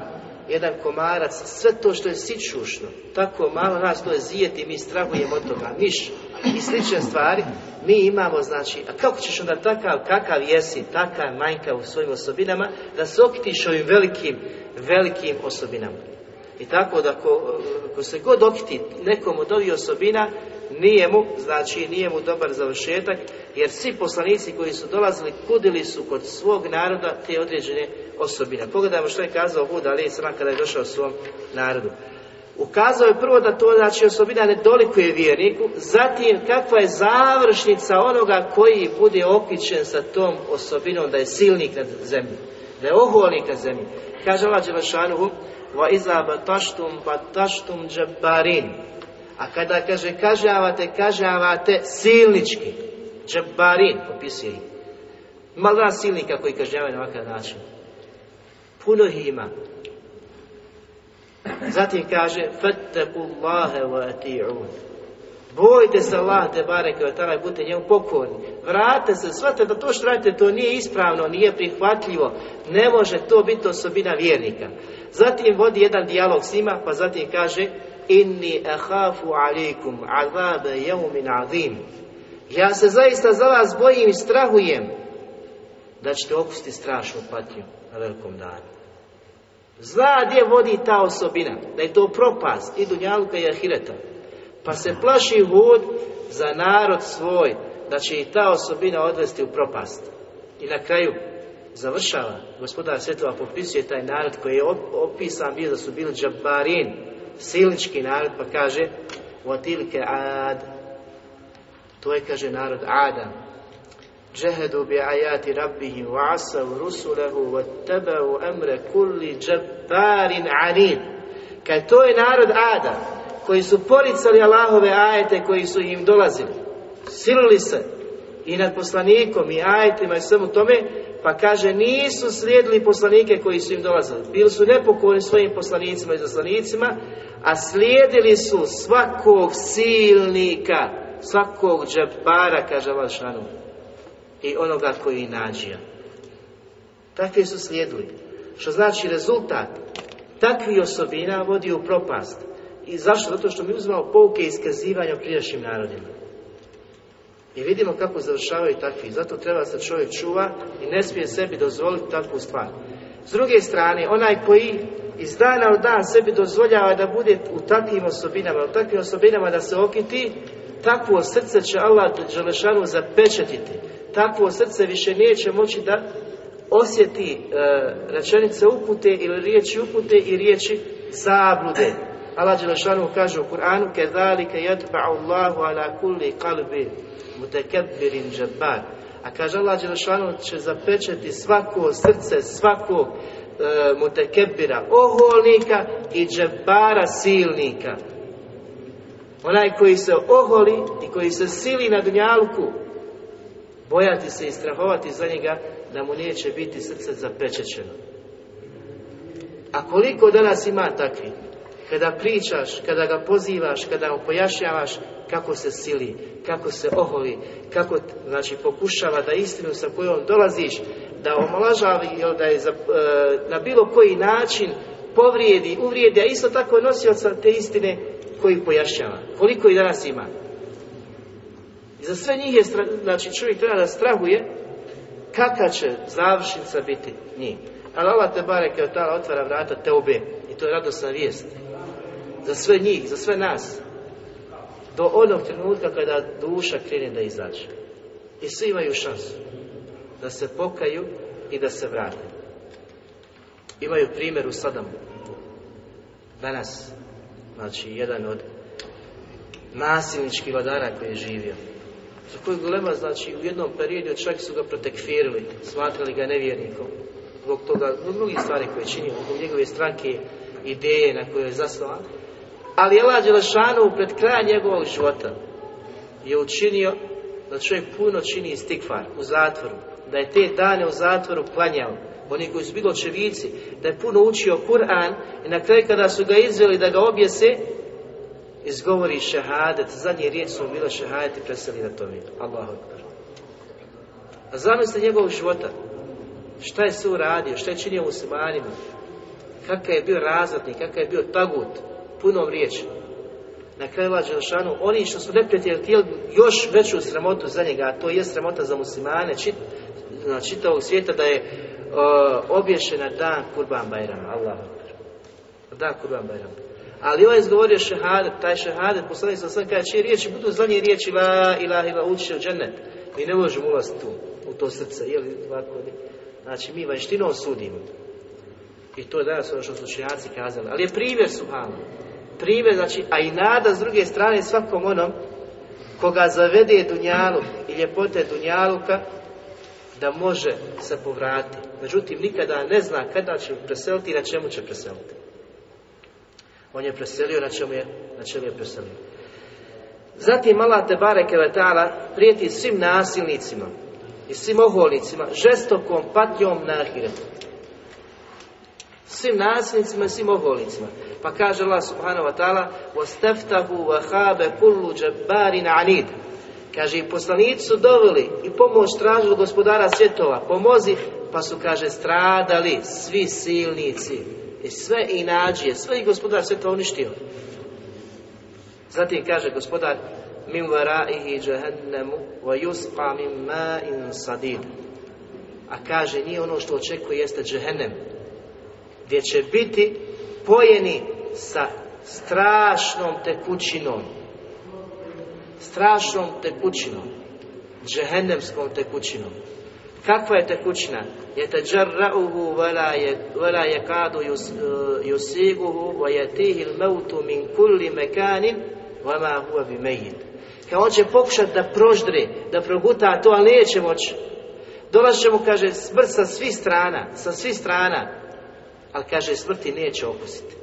jedan komarac, sve to što je sičušno, tako malo nas to je zijeti, mi strahujemo od toga, miš i slične stvari, mi imamo, znači, a kako ćeš onda takav, kakav jesi, takav manjka u svojim osobinama, da se okitiš ovim velikim, velikim osobinama. I tako da ko, ko se god okiti nekom od ovih osobina, nije mu, znači nije mu dobar završetak, jer svi poslanici koji su dolazili kudili su kod svog naroda te određene osobine. Pogledajmo što je kazao Hud ali sam kada je došao svom narodu. Ukazao je prvo da to znači osobina ne dolikuje vjerniku, zatim kakva je završnica onoga koji bude okićen sa tom osobinom da je silnik na zemlji, da je oholnik na zemlji. Kaže Allah Đelešanuhu, va. A kada kaže kažavate, kažavate silnički. Džabarin, opisuje ih. Ima dva silnika koji kažavaju na ovakav način. Puno ih ima. Zatim kaže Fattakullahe wa ati'un Bojte se Allah te bareke wa ta'ala budite njemu pokorni. Vrate se, shvatite da to što radite to nije ispravno, nije prihvatljivo. Ne može to biti osobina vjernika. Zatim vodi jedan dijalog s njima, pa zatim kaže Inni ahafu alikum azabe jeumin azim. Ja se zaista za vas bojim i strahujem da ćete okusiti strašnu patnju na velikom danu. Zna gdje vodi ta osobina, da je to propast i Dunjaluka i Ahireta. Pa se plaši Hud za narod svoj, da će i ta osobina odvesti u propast. I na kraju završava, gospodar svjetova popisuje taj narod koji je opisan bio da su bili džabarin, silnički narod, pa kaže Vatilke ad, to je, kaže, narod Adam. Rabbihim wa asav rusulahu wa tabavu emre kulli džabbarin anid. Kad to je narod Adam, koji su poricali Allahove ajete koji su im dolazili. Silili se i nad poslanikom i ajetima i svemu tome, pa kaže nisu slijedili poslanike koji su im dolazili. Bili su nepokorni svojim poslanicima i zaslanicima, a slijedili su svakog silnika, svakog džabara, kaže Allah i onoga koji nađija. Takvi su slijedili. Što znači rezultat takvih osobina vodi u propast. I zašto? Zato što mi uzimamo pouke iskazivanja o prijašnjim narodima. I vidimo kako završavaju takvi. Zato treba se čovjek čuva i ne smije sebi dozvoliti takvu stvar. S druge strane, onaj koji iz dana u dan sebi dozvoljava da bude u takvim osobinama, u takvim osobinama da se okiti, takvo srce će Allah Đelešanu zapečetiti. Takvo srce više neće moći da osjeti e, rečenice upute ili riječi upute i riječi zablude. Allah Đelešanu kaže u Kur'anu Kedalike yadba'u Allahu ala kulli qalbi mutekebbirin džabbar. A kaže Allah Đelešanu će zapečeti svako srce, svakog e, mutekebbira, oholnika i džabbara silnika. Onaj koji se oholi i koji se sili na dunjalku, bojati se i strahovati za njega da mu neće biti srce zapečećeno. A koliko danas ima takvi? Kada pričaš, kada ga pozivaš, kada mu pojašnjavaš kako se sili, kako se oholi, kako znači, pokušava da istinu sa kojom dolaziš, da omalažavi ili da je za, e, na bilo koji način povrijedi, uvrijedi, a isto tako nosioca te istine koji pojašnjava. Koliko i danas ima? I za sve njih je, znači čovjek treba da strahuje kakva će završnica biti njih. Ali Allah te bare kao ta otvara vrata te obe i to je radosna vijest. Za sve njih, za sve nas. Do onog trenutka kada duša krene da izađe. I svi imaju šansu da se pokaju i da se vrate. Imaju primjer u Sadamu. Danas, znači jedan od nasilničkih vladara koji je živio. Za koju golema, znači u jednom periodu čak su ga protekfirili, smatrali ga nevjernikom. Zbog toga, zbog drugih stvari koje je činio, zbog njegove stranke, ideje na koje je zasnovan. Ali Allah Đelešanu pred kraja njegovog života je učinio da čovjek puno čini istikvar u zatvoru, da je te dane u zatvoru klanjao, oni koji su bili očevici, da je puno učio Kur'an i na kraju kada su ga izveli da ga objese, izgovori šehadet, zadnje riječ su bila šehadet i preseli na tome. Allahu akbar. A zamislite njegovog života. Šta je sve uradio, šta je činio muslimanima, kakav je bio razvratnik, kakav je bio tagut, punom riječi. Na kraju Đelšanu, oni što su neprijatelji htjeli još veću sramotu za njega, a to je sramota za muslimane čit, na čitavog svijeta da je uh, obješena dan Kurban Bajrama. Allah Dan Kurban Bajrama. Ali ovaj izgovorio šehadet, taj šehadet, poslanik sam sam kaže, čije riječi budu zadnje riječi la ilaha ila učiće u džennet. Mi ne možemo ulaziti tu, u to srce, jeli ovako Znači, mi vanštinom sudimo. I to je danas ono što su učenjaci kazali. Ali je primjer Subhanu. Primjer, znači, a i nada s druge strane svakom onom koga zavede Dunjalu i ljepote Dunjaluka da može se povratiti. Međutim, nikada ne zna kada će preseliti i na čemu će preseliti. On je preselio na čemu je, na čemu je preselio. Zatim Allah te bareke prijeti svim nasilnicima i svim oholnicima žestokom patnjom na ahiretu Svim nasilnicima i svim oholnicima. Pa kaže Allah subhanahu wa ta'ala وَاسْتَفْتَهُ وَهَابَ كُلُّ جَبَّارٍ عَنِيدٍ Kaže, i poslanici su doveli i pomoć tražili gospodara svjetova, pomozi, pa su, kaže, stradali svi silnici i sve inađije, sve i gospodar svjetova uništio. Zatim kaže gospodar, min varaihi jahannemu wa yusqa min ma'in sadid. A kaže, nije ono što očekuje jeste džehennem, gdje će biti pojeni sa strašnom tekućinom strašnom tekućinom, džehennemskom tekućinom. Kakva je tekućina? Je teđarra'uhu vela je kadu yusiguhu wa yatihi il min kulli mekanin vama bi mejid. Kao on će pokušati da proždre, da proguta to, ali neće moći. Dolazit će mu, kaže, smrt sa svih strana, sa svih strana ali kaže smrti neće okusiti.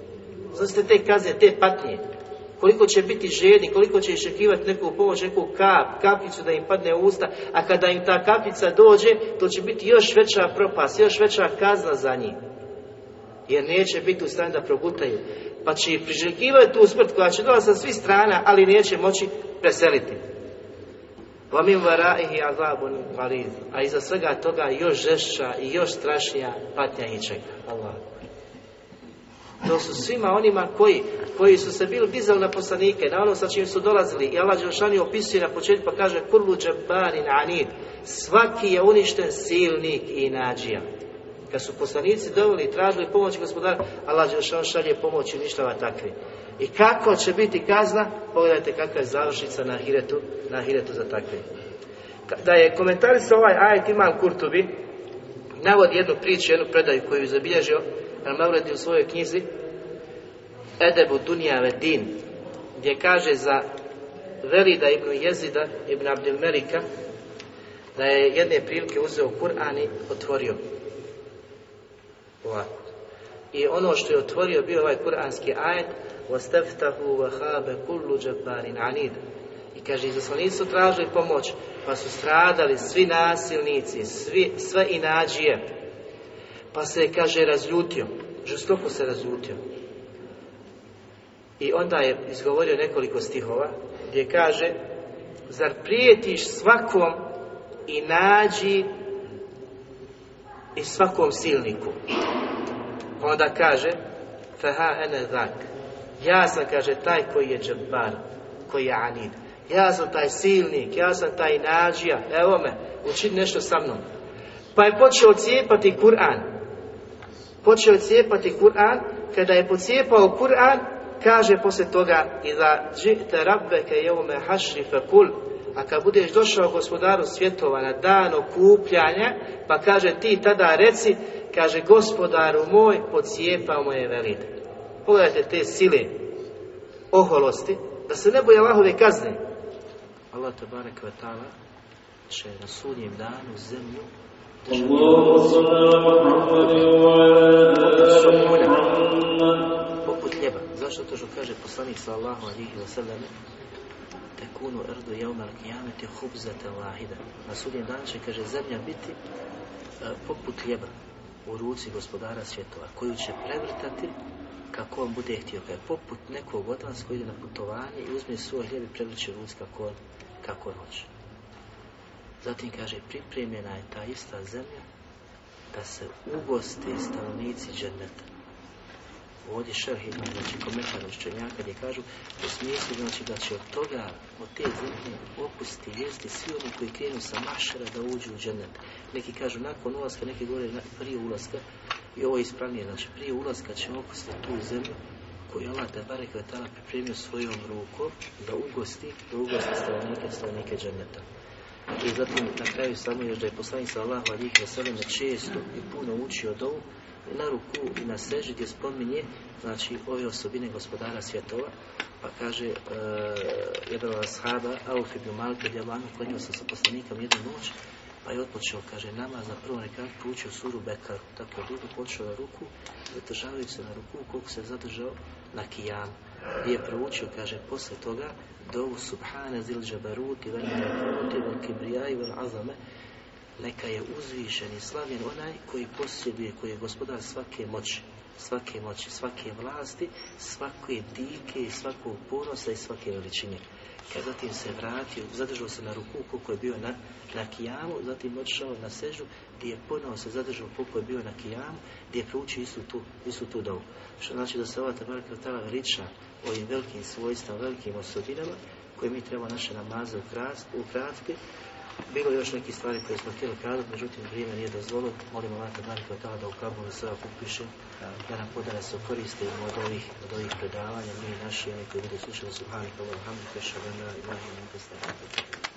Znači te kazne, te patnje, koliko će biti žedni, koliko će iščekivati neku pomoć, neku kap, kapicu da im padne u usta, a kada im ta kapica dođe, to će biti još veća propast, još veća kazna za njih. Jer neće biti u stanju da progutaju. Pa će priželjkivati tu smrt koja će dolaziti sa svih strana, ali neće moći preseliti. Vamim azabun A iza svega toga još žešća i još strašnija patnja i čeka. Allah. To su svima onima koji, koji su se bili dizali na poslanike, na ono sa čim su dolazili. I Allah Đelšani opisuje na početku pa kaže Kurlu džabarin anid. Svaki je uništen silnik i nađija. Kad su poslanici doveli i tražili pomoć gospodara, Allah Đelšan šalje pomoć i uništava takve. I kako će biti kazna? Pogledajte kakva je završnica na hiretu, na hiretu za takve. Da je komentarisao ovaj ajet Imam Kurtubi, navodi jednu priču, jednu predaju koju je zabilježio Al-Mavredi u svojoj knjizi Edebu Dunija Din, gdje kaže za Velida ibn Jezida ibn Abdel Melika da je jedne prilike uzeo Kur'an i otvorio ovako. I ono što je otvorio bio ovaj kuranski ajet وَسْتَفْتَهُ وَهَابَ كُلُّ جَبَّارٍ عَنِيدٍ I kaže, izaslanici su tražili pomoć, pa su stradali svi nasilnici, svi, sve inađije. pa se, kaže, razljutio, žestoko se razljutio. I onda je izgovorio nekoliko stihova, gdje kaže, zar prijetiš svakom i nađi i svakom silniku. Onda kaže, feha ene zak. Ja sam, kaže, taj koji je džabar, koji je anid. Ja sam taj silnik, ja sam taj nađija, evo me, učini nešto sa mnom. Pa je počeo cijepati Kur'an. Počeo cijepati Kur'an, kada je pocijepao Kur'an, kaže poslije toga i da žite rabbeke jeume hašri fekul, a kad budeš došao gospodaru svjetova na dan okupljanja, pa kaže ti tada reci, kaže gospodaru moj, pocijepao moje velide. Pogledajte te sile, oholosti, da se ne boje Allahove kazne. Allah te barek ta'ala će na sudnjem danu zemlju poput ljeba. Zašto to što kaže poslanik sallahu alihi wa sallam tekunu erdu jevmel kijameti hubzata wahida. Na sudnjem danu će, kaže, zemlja biti e, poput ljeba u ruci gospodara svjetova, koju će prevrtati kako on bude htio, kao poput nekog od vas koji ide na putovanje i uzme svoj hljeb i prevrće ruci kako on, kako on hoće. Zatim kaže, pripremljena je ta ista zemlja da se ugoste stanovnici dženneta. Ovdje šerh ima, znači komentar učenjaka gdje kažu u smislu znači da će od toga, od te zemlje opusti vijesti svi oni koji krenu sa mašera da uđu u džennet. Neki kažu nakon ulaska, neki govore prije ulaska i ovo je ispravnije, znači prije ulaska će opustiti tu zemlju koju Allah te barek pripremio svojom rukom da ugosti, da ugosti stanovnike, stanovnike dženneta. I zatim na kraju samo još da je poslanik sa Allahu wasallam često i puno učio dovu na ruku i na seži gdje spominje znači ove osobine gospodara svjetova pa kaže uh, jedan od ashaba Auf ibn Malik Allah klanio sam sa poslanikom jednu noć pa je otpočeo, kaže, nama za prvo nekak proučio suru Bekaru. Tako dugo počeo na ruku, zadržavajući se na ruku, koliko se zadržao na kijam. Gdje je proučio, kaže, posle toga, dovu subhane zil džabaruti, vel malakuti, vel kibrijai, vel azame, neka je uzvišen i slavljen onaj koji posjeduje, koji je gospodar svake moći, svake moći, svake vlasti, svake dike i svakog ponosa i svake veličine. Kad zatim se vratio, zadržao se na ruku koliko je bio na, na kijamu, zatim odšao na sežu, gdje je ponovo se zadržao koliko je bio na kijamu, gdje je proučio istu tu, istu tu dovu. Što znači da se ova tabarka tala veliča ovim velikim svojstvama, velikim osobinama, koje mi treba naše namaze ukratiti, bilo još neke stvari koje smo htjeli kazati, međutim vrijeme nije dozvolilo. Molimo Allah tabaraka ta'ala da u Kabulu sve upiše, da nam podara se koristimo od ovih, od ovih predavanja, mi naši, oni koji budu slušali Subhanika, Alhamdulillah, Šalena, Ilahim, Ilahim,